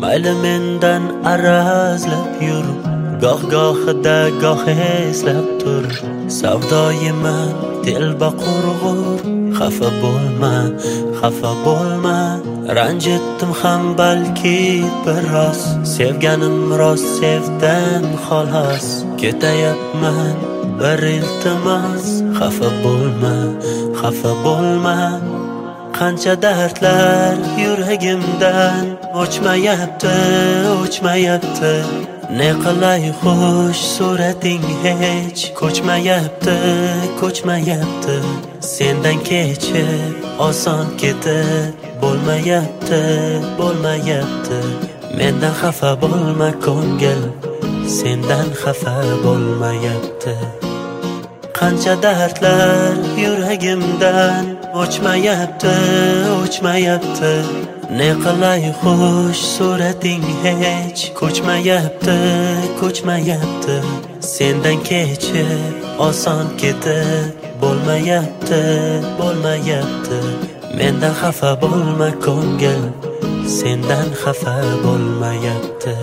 Malamından arazlab yurib goh gohida goh eslab tur. Savdoyiman telba qurg'ur xafa bo'lma xafa bo'lma. Ranjitdim ham balki biroz sevganim rost sevdan xolos. Ketayapman bir iltimos. Xafa bo'lma xafa bo'lma. Qancha dardlar yuragimdan o'chmayapti o'chmayapti. Ne qilay xush surating hech? Ko'chmayapti ko'chmayapti. Sendan kechib oson ketib bo'lmayapti bo'lmayapti. Mendan xafa bo'lma ko'ngil sendan xafa bo'lmayapti. Qancha dardlar yuragimdan o'chmayapti o'chmayapti. Ne qilay xush surating hech ko'chmayapti ko'chmayapti. Sendan kechib oson ketib bo'lmayapti bo'lmayapti. Mendan xafa bo'lma ko'ngil sendan xafa bo'lmayapti.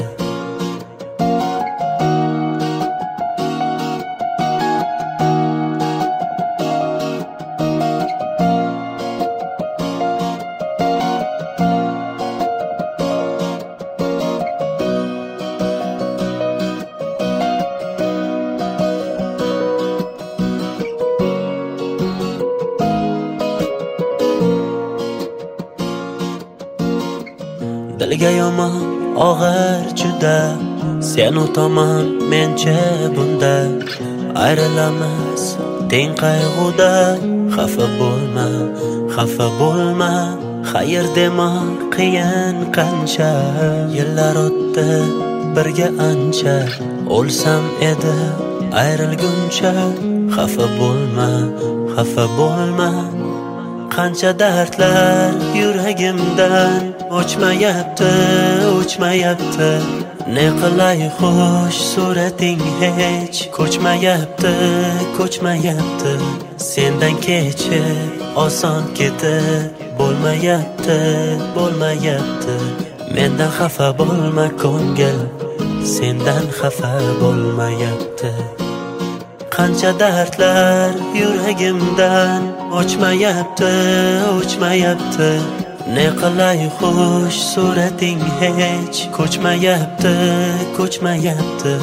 Dilga yomon og'ir juda. Sen u tomon mencha bunda. Ayrilamiz teng qayg'uda. Xafa bo'lma xafa bo'lma. Xayr dema qiyin qancha. Yillar o'tdi birga ancha. O'lsam edi ayrilguncha. Xafa bo'lma xafa bo'lma. Qancha dardlar yuragimdan o'chmayapti o'chmayapti. Ne qilay xush surating hech ko'chmayapti ko'chmayapti. Sendan kechib oson ketib bo'lmayapti bo'lmayapti. Mendan xafa bo'lma ko'ngil sendan xafa bo'lmayapti. Qancha dardlar yuragimdan o'chmayapti o'chmayapti. Ne qilay xush surating hech ko'chmayapti ko'chmayapti.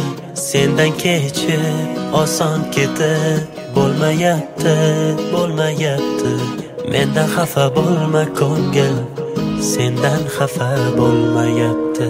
Sendan kechib oson ketib bo'lmayapti bo'lmayapti. Mendan xafa bo'lma ko'ngil sendan xafa bo'lmayapti.